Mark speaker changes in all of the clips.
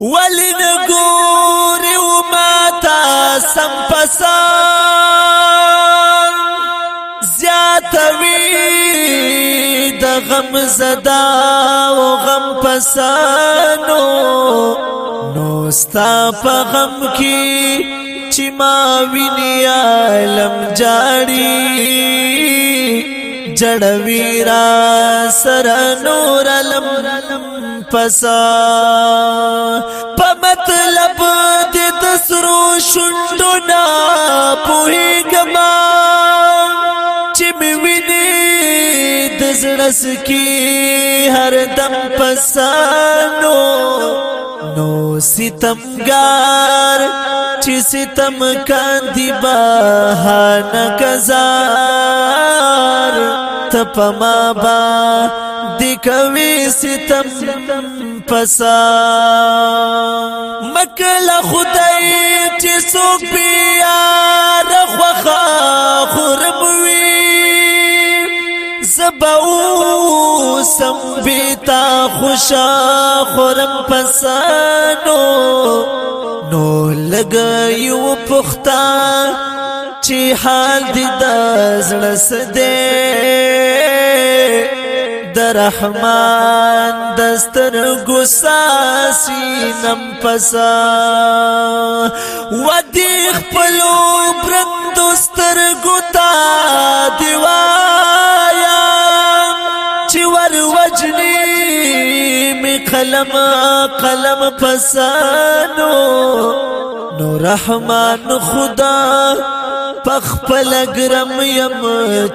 Speaker 1: ولی نګوري و ما تا سم پسان زیاتوي د غم زدا او غم پسانو نو ستا په غم کې چې ما ویني عالم جاړي جړوي را سر نور علم قلم پسا په مطلب دې د سرو شوندو نا پوي ګما چې مې ویني د زړس کې هر دم پسانو نو ستمګار چې ستم کاندي بهانه کزار تپما با دکوي ستم پسا مکل خدای چې څوک پیار خوخه خربوي زباو سم بیتا خوشا خرم پسانو نو لګي و پختا چې حال دې د زړه سده د رحمان دستر ګساسي نم پسا و دې خپل برند دستر ګتا دیوایا چې ور وجني می قلم قلم پسانو نو رحمان خدا پخپل گرم یم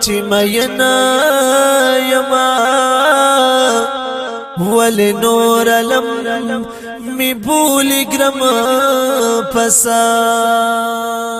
Speaker 1: چې مینا یما ول نور لم می بول گرم پسا